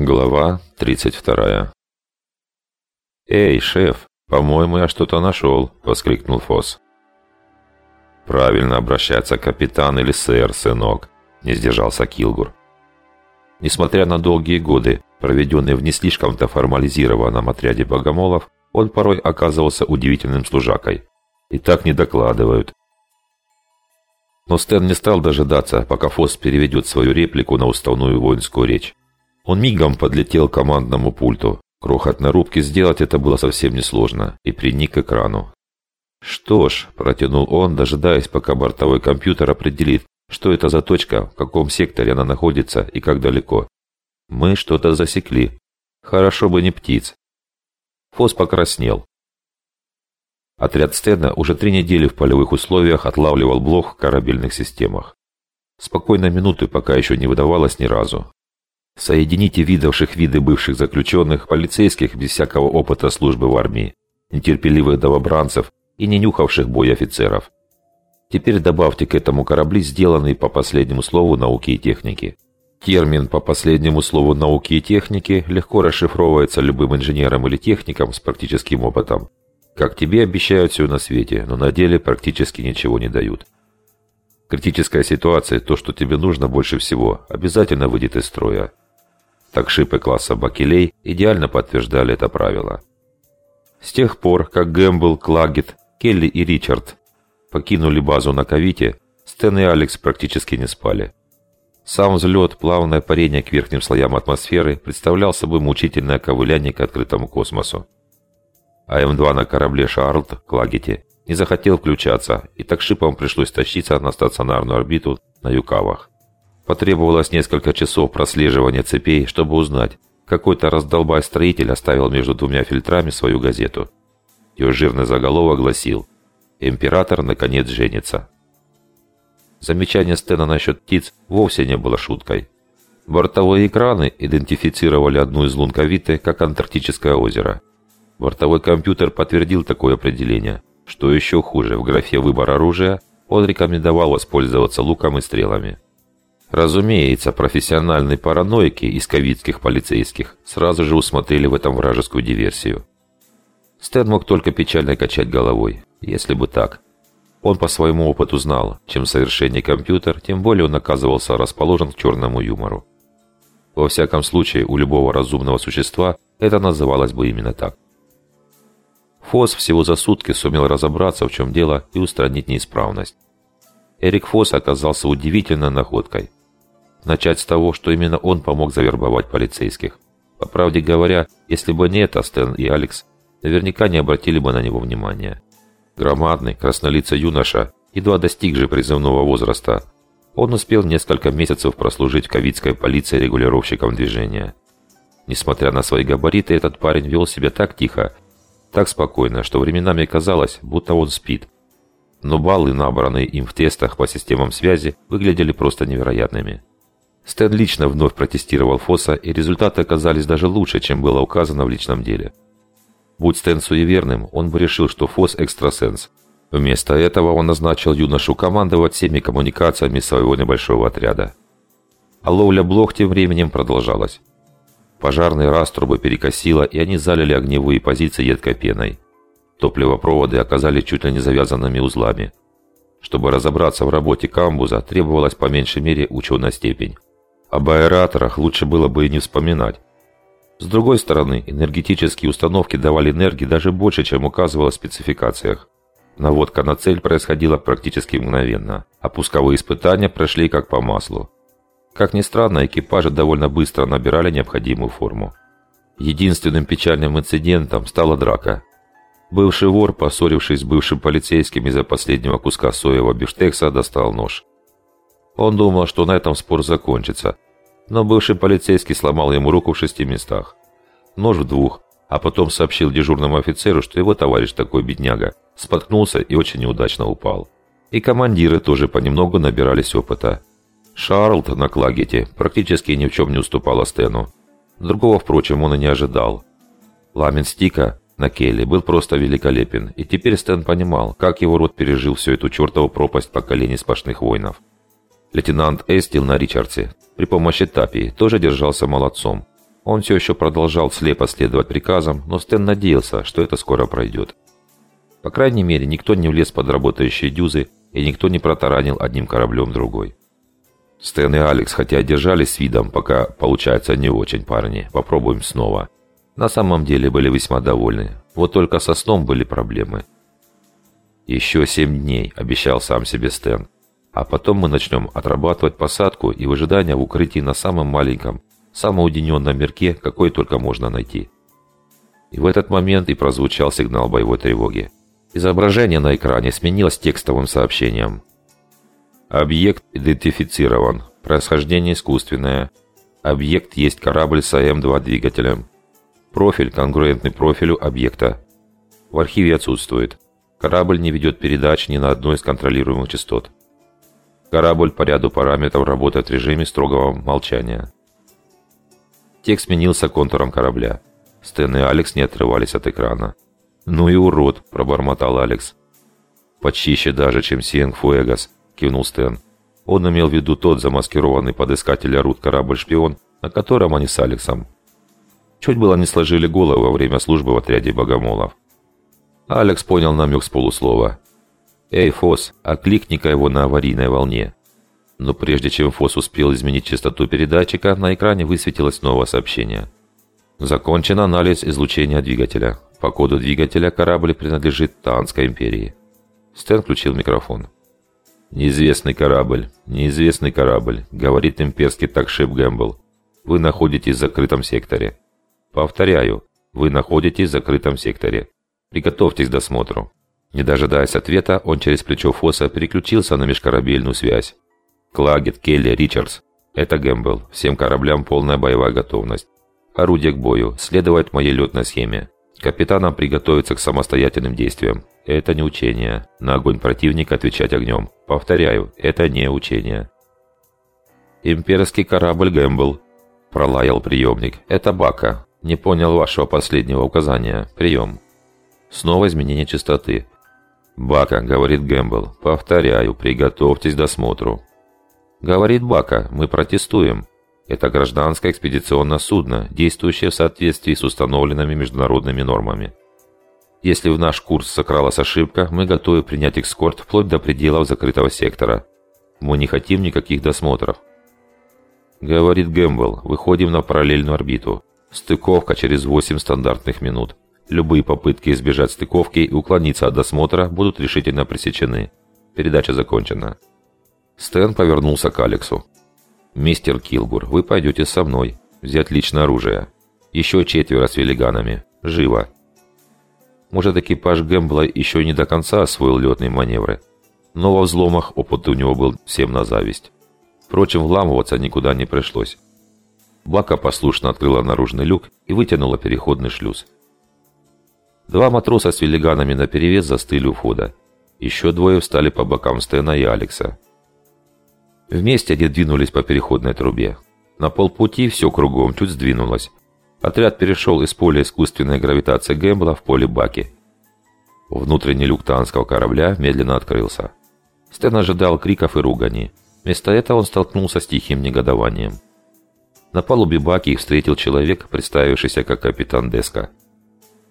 Глава 32 «Эй, шеф, по-моему, я что-то нашел!» – воскликнул Фосс. «Правильно обращаться капитан или сэр, сынок», – не сдержался Килгур. Несмотря на долгие годы, проведенные в не слишком-то формализированном отряде богомолов, он порой оказывался удивительным служакой. И так не докладывают. Но Стэн не стал дожидаться, пока Фосс переведет свою реплику на уставную воинскую речь. Он мигом подлетел к командному пульту. Крохотной рубке сделать это было совсем несложно, и приник к экрану. «Что ж», – протянул он, дожидаясь, пока бортовой компьютер определит, что это за точка, в каком секторе она находится и как далеко. «Мы что-то засекли. Хорошо бы не птиц». Фос покраснел. Отряд Стена уже три недели в полевых условиях отлавливал блох в корабельных системах. Спокойной минуты пока еще не выдавалось ни разу. Соедините видавших виды бывших заключенных, полицейских без всякого опыта службы в армии, нетерпеливых новобранцев и не нюхавших бой офицеров. Теперь добавьте к этому корабли, сделанные по последнему слову науки и техники. Термин «по последнему слову науки и техники» легко расшифровывается любым инженером или техником с практическим опытом. Как тебе обещают все на свете, но на деле практически ничего не дают. Критическая ситуация, то, что тебе нужно больше всего, обязательно выйдет из строя. Так шипы класса Бакелей идеально подтверждали это правило. С тех пор, как Гэмбл, Клагет, Келли и Ричард покинули базу на Кавите, Стэн и Алекс практически не спали. Сам взлет, плавное парение к верхним слоям атмосферы представлял собой мучительное ковыляние к открытому космосу. А М2 на корабле «Шарлд» Клагете не захотел включаться, и так шипам пришлось тащиться на стационарную орбиту на Юкавах. Потребовалось несколько часов прослеживания цепей, чтобы узнать, какой-то раздолбай-строитель оставил между двумя фильтрами свою газету. Ее жирный заголовок гласил «Император наконец женится». Замечание Стена насчет птиц вовсе не было шуткой. Бортовые экраны идентифицировали одну из лун как Антарктическое озеро. Бортовой компьютер подтвердил такое определение. Что еще хуже, в графе «Выбор оружия» он рекомендовал воспользоваться луком и стрелами. Разумеется, профессиональные параноики из ковидских полицейских сразу же усмотрели в этом вражескую диверсию. Стэн мог только печально качать головой. Если бы так. Он по своему опыту знал, чем совершеннее компьютер, тем более он оказывался расположен к черному юмору. Во всяком случае, у любого разумного существа это называлось бы именно так. Фос всего за сутки сумел разобраться, в чем дело, и устранить неисправность. Эрик Фос оказался удивительной находкой. Начать с того, что именно он помог завербовать полицейских. По правде говоря, если бы не это, Стэн и Алекс наверняка не обратили бы на него внимания. Громадный, краснолицый юноша, едва достигший призывного возраста, он успел несколько месяцев прослужить в ковидской полиции регулировщиком движения. Несмотря на свои габариты, этот парень вел себя так тихо, так спокойно, что временами казалось, будто он спит. Но баллы, набранные им в тестах по системам связи, выглядели просто невероятными. Стэн лично вновь протестировал Фосса, и результаты оказались даже лучше, чем было указано в личном деле. Будь Стэн суеверным, он бы решил, что Фосс – экстрасенс. Вместо этого он назначил юношу командовать всеми коммуникациями своего небольшого отряда. А ловля блох тем временем продолжалась. Пожарные раструбы перекосило, и они залили огневые позиции едкой пеной. Топливопроводы оказались чуть ли не завязанными узлами. Чтобы разобраться в работе камбуза, требовалась по меньшей мере ученая степень. Об аэраторах лучше было бы и не вспоминать. С другой стороны, энергетические установки давали энергии даже больше, чем указывало в спецификациях. Наводка на цель происходила практически мгновенно, а пусковые испытания прошли как по маслу. Как ни странно, экипажи довольно быстро набирали необходимую форму. Единственным печальным инцидентом стала драка. Бывший вор, поссорившись с бывшим полицейским из-за последнего куска соевого бифштекса, достал нож. Он думал, что на этом спор закончится, но бывший полицейский сломал ему руку в шести местах. Нож в двух, а потом сообщил дежурному офицеру, что его товарищ такой бедняга, споткнулся и очень неудачно упал. И командиры тоже понемногу набирались опыта. Шарлд на Клагете практически ни в чем не уступал Стену. Другого, впрочем, он и не ожидал. Ламен Стика на Келли был просто великолепен, и теперь Стэн понимал, как его род пережил всю эту чертову пропасть поколений сплошных воинов. Лейтенант Эстил на Ричардсе при помощи Тапии тоже держался молодцом. Он все еще продолжал слепо следовать приказам, но Стэн надеялся, что это скоро пройдет. По крайней мере, никто не влез под работающие дюзы, и никто не протаранил одним кораблем другой. Стэн и Алекс, хотя держались с видом, пока получается не очень, парни, попробуем снова. На самом деле были весьма довольны. Вот только со сном были проблемы. «Еще семь дней», – обещал сам себе Стэн. «А потом мы начнем отрабатывать посадку и выжидание в укрытии на самом маленьком, самом уединенном мирке, какой только можно найти». И в этот момент и прозвучал сигнал боевой тревоги. Изображение на экране сменилось текстовым сообщением. Объект идентифицирован. Происхождение искусственное. Объект есть корабль с АМ-2 двигателем. Профиль конгруентный профилю объекта. В архиве отсутствует. Корабль не ведет передач ни на одной из контролируемых частот. Корабль по ряду параметров работает в режиме строгого молчания. Текст сменился контуром корабля. Стэн и Алекс не отрывались от экрана. «Ну и урод!» – пробормотал Алекс. «Почище даже, чем Сиенг Фуэгас», – кивнул Стэн. Он имел в виду тот замаскированный под искателя Рут корабль-шпион, на котором они с Алексом. Чуть было не сложили головы во время службы в отряде богомолов. Алекс понял намек с полуслова. «Эй, Фос, окликни-ка его на аварийной волне». Но прежде чем Фос успел изменить частоту передатчика, на экране высветилось новое сообщение. Закончен анализ излучения двигателя. По коду двигателя корабль принадлежит Таанской империи. Стэн включил микрофон. «Неизвестный корабль, неизвестный корабль», — говорит имперский такшип Гэмбл. «Вы находитесь в закрытом секторе». «Повторяю, вы находитесь в закрытом секторе. Приготовьтесь к досмотру». Не дожидаясь ответа, он через плечо Фосса переключился на межкорабельную связь. «Клагет, Келли, Ричардс. Это Гэмбл. Всем кораблям полная боевая готовность. Орудие к бою. Следовать моей летной схеме. Капитанам приготовиться к самостоятельным действиям. Это не учение. На огонь противника отвечать огнем. Повторяю, это не учение. «Имперский корабль Гэмбл», – пролаял приемник. «Это Бака. Не понял вашего последнего указания. Прием». Снова изменение частоты. «Бака», – говорит Гэмбл. «Повторяю, приготовьтесь к досмотру». «Говорит Бака, мы протестуем. Это гражданское экспедиционное судно, действующее в соответствии с установленными международными нормами. Если в наш курс вкралась ошибка, мы готовы принять эскорт вплоть до пределов закрытого сектора. Мы не хотим никаких досмотров. Говорит Гэмбл, выходим на параллельную орбиту. Стыковка через 8 стандартных минут. Любые попытки избежать стыковки и уклониться от досмотра будут решительно пресечены. Передача закончена. Стэн повернулся к Алексу. «Мистер Килгур, вы пойдете со мной. Взять личное оружие. Еще четверо с велиганами. Живо!» Может, экипаж Гэмбла еще не до конца освоил летные маневры. Но во взломах опыт у него был всем на зависть. Впрочем, вламываться никуда не пришлось. Бака послушно открыла наружный люк и вытянула переходный шлюз. Два матроса с велиганами наперевес застыли у входа. Еще двое встали по бокам Стэна и Алекса. Вместе они двинулись по переходной трубе. На полпути все кругом чуть сдвинулось. Отряд перешел из поля искусственной гравитации Гэмбла в поле Баки. Внутренний люк танского корабля медленно открылся. Стэн ожидал криков и ругани. Вместо этого он столкнулся с тихим негодованием. На палубе Баки их встретил человек, представившийся как капитан Деска.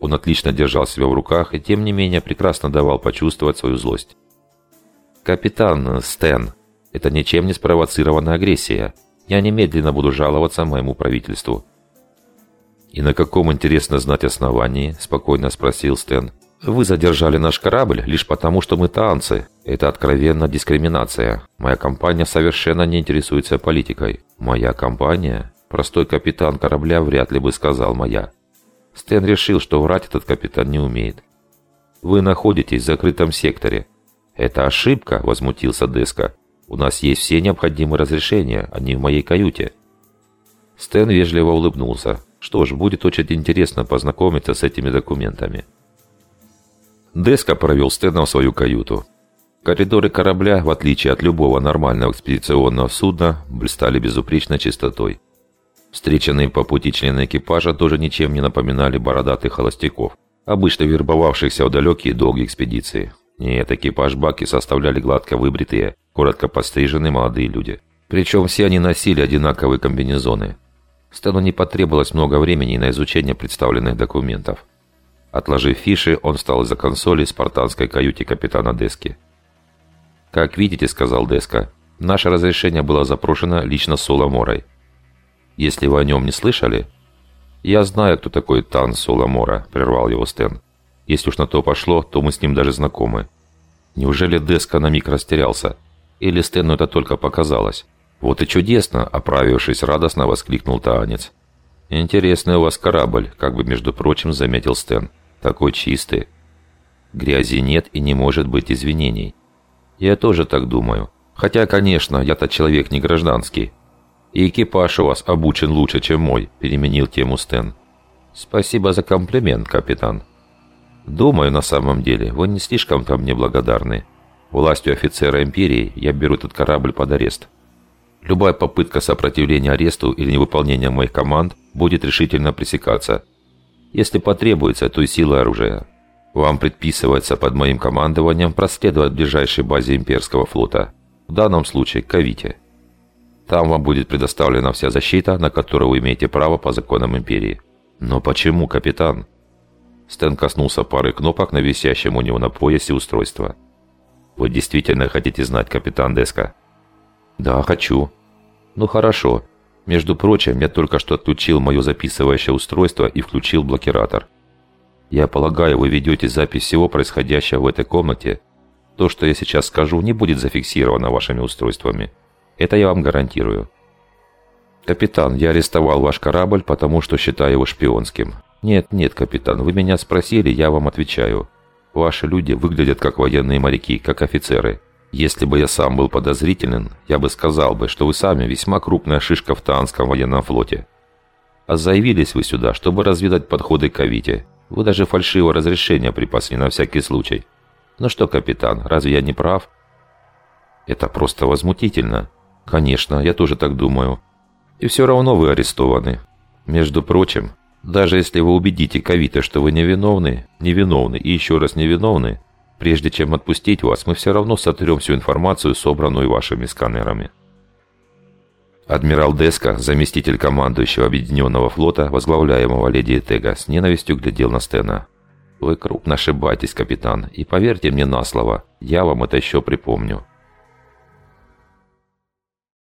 Он отлично держал себя в руках и, тем не менее, прекрасно давал почувствовать свою злость. «Капитан Стэн», это ничем не спровоцированная агрессия. Я немедленно буду жаловаться моему правительству». «И на каком, интересно знать, основании?» – спокойно спросил Стэн. «Вы задержали наш корабль лишь потому, что мы танцы. Это откровенно дискриминация. Моя компания совершенно не интересуется политикой. Моя компания?» Простой капитан корабля вряд ли бы сказал «моя». Стэн решил, что врать этот капитан не умеет. «Вы находитесь в закрытом секторе». «Это ошибка», – возмутился Деска. У нас есть все необходимые разрешения, они в моей каюте». Стэн вежливо улыбнулся. Что ж, будет очень интересно познакомиться с этими документами. Деска провел Стэна в свою каюту. Коридоры корабля, в отличие от любого нормального экспедиционного судна, блистали безупречной чистотой. Встреченные по пути члены экипажа тоже ничем не напоминали бородатых холостяков, обычно вербовавшихся в далекие долгие экспедиции. Нет, экипаж Баки составляли гладко выбритые, коротко постриженные молодые люди. Причем все они носили одинаковые комбинезоны. Стэну не потребовалось много времени на изучение представленных документов. Отложив фиши, он встал из-за консоли в спартанской каюте капитана Дески. «Как видите», — сказал Деска, — «наше разрешение было запрошено лично Соламорой. Если вы о нем не слышали...» «Я знаю, кто такой Тан Соламора», — прервал его Стэн. «Если уж на то пошло, то мы с ним даже знакомы». Неужели Деска на миг растерялся? Или Стэну это только показалось? «Вот и чудесно!» – оправившись, радостно воскликнул Таанец. «Интересный у вас корабль», – как бы, между прочим, заметил Стэн. «Такой чистый. Грязи нет и не может быть извинений». «Я тоже так думаю. Хотя, конечно, я-то человек не гражданский. И экипаж у вас обучен лучше, чем мой», – переменил тему Стэн. «Спасибо за комплимент, капитан». «Думаю, на самом деле, вы не слишком-то мне благодарны. Властью офицера Империи я беру этот корабль под арест». Любая попытка сопротивления аресту или невыполнения моих команд будет решительно пресекаться. Если потребуется, то и сила оружия. Вам предписывается под моим командованием проследовать ближайшей базе имперского флота, в данном случае Кавите. Там вам будет предоставлена вся защита, на которую вы имеете право по законам Империи. Но почему, капитан? Стэн коснулся пары кнопок на висящем у него на поясе устройства. Вы действительно хотите знать, капитан Деска? «Да, хочу». «Ну хорошо. Между прочим, я только что отключил мое записывающее устройство и включил блокиратор. Я полагаю, вы ведете запись всего происходящего в этой комнате. То, что я сейчас скажу, не будет зафиксировано вашими устройствами. Это я вам гарантирую». «Капитан, я арестовал ваш корабль, потому что считаю его шпионским». «Нет, нет, капитан, вы меня спросили, я вам отвечаю. Ваши люди выглядят как военные моряки, как офицеры. Если бы я сам был подозрителен, я бы сказал бы, что вы сами весьма крупная шишка в Таанском военном флоте. А заявились вы сюда, чтобы разведать подходы к Авите. Вы даже фальшивое разрешение припасли на всякий случай. Ну что, капитан, разве я не прав? Это просто возмутительно. Конечно, я тоже так думаю. И все равно вы арестованы. Между прочим, даже если вы убедите Кавита, что вы невиновны, невиновны и еще раз невиновны, Прежде чем отпустить вас, мы все равно сотрем всю информацию, собранную вашими сканерами. Адмирал Деска, заместитель командующего Объединенного флота, возглавляемого леди Этега, с ненавистью глядел на Стена. «Вы крупно ошибаетесь, капитан, и поверьте мне на слово, я вам это еще припомню».